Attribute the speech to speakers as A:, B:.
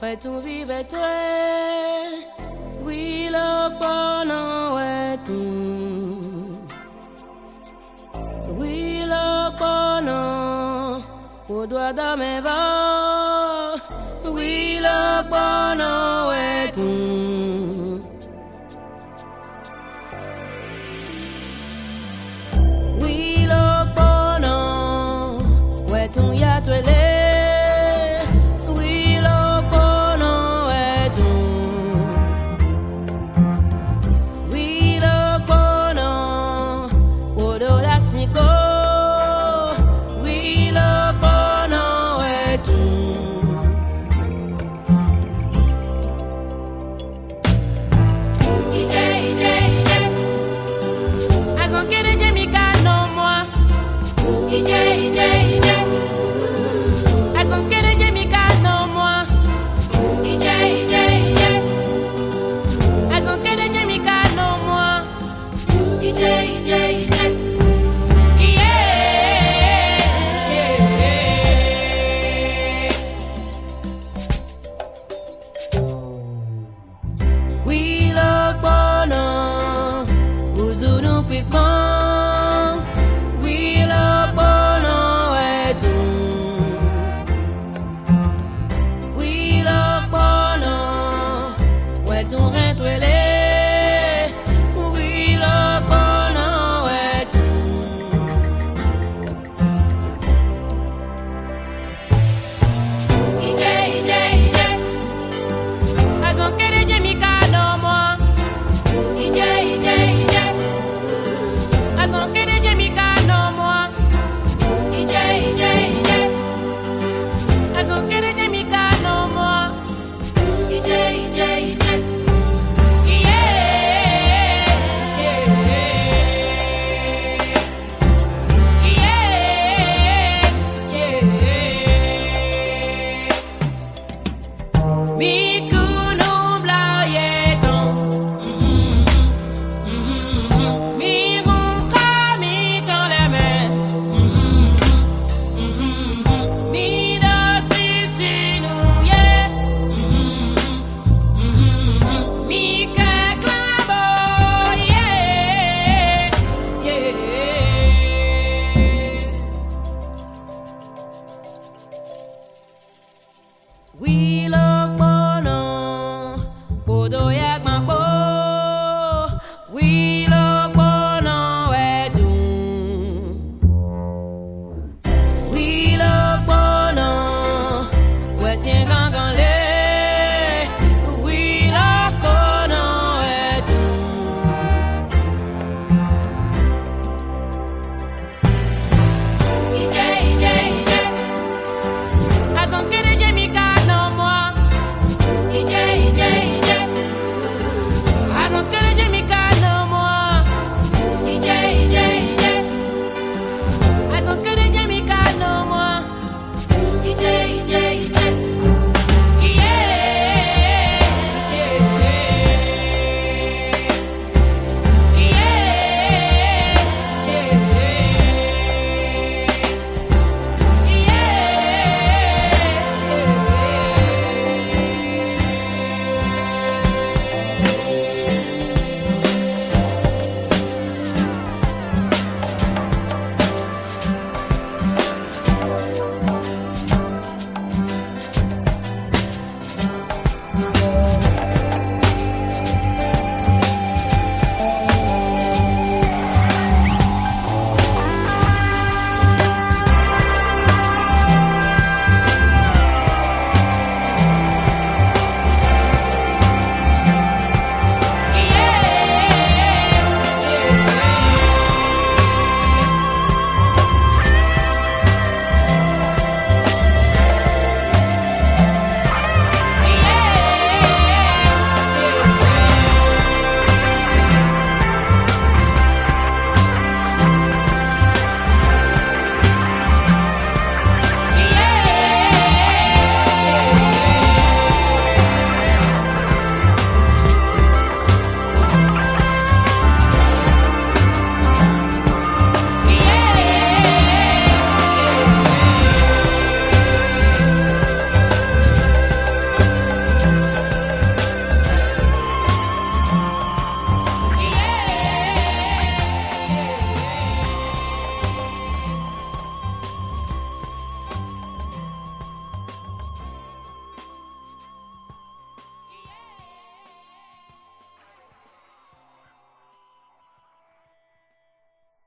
A: Fais-tu vivre Oui, le bon est tout. Oui, le bon, au doigt de mes vents.